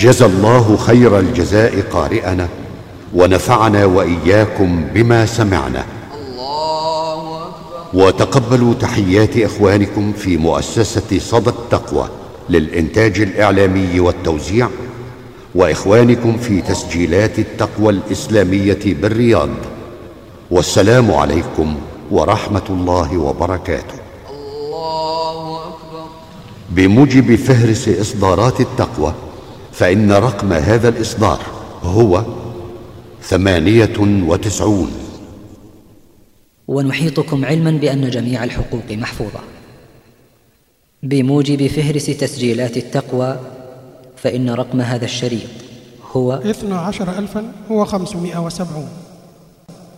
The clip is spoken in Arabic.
جزى الله خير الجزاء قارئنا ونفعنا وإياكم بما سمعنا. الله أكبر. وتقبلوا تحيات إخوانكم في مؤسسة صدى التقوى للإنتاج الإعلامي والتوزيع وإخوانكم في تسجيلات التقوى الإسلامية بالرياض. والسلام عليكم ورحمة الله وبركاته. الله أكبر. بموجب فهرس إصدارات التقوى فإن رقم هذا الإصدار هو ثمانية وتسعون. ونحيطكم علما بأن جميع الحقوق محفوظة. بموجب فهرس تسجيلات التقوى فإن رقم هذا الشريط هو 12570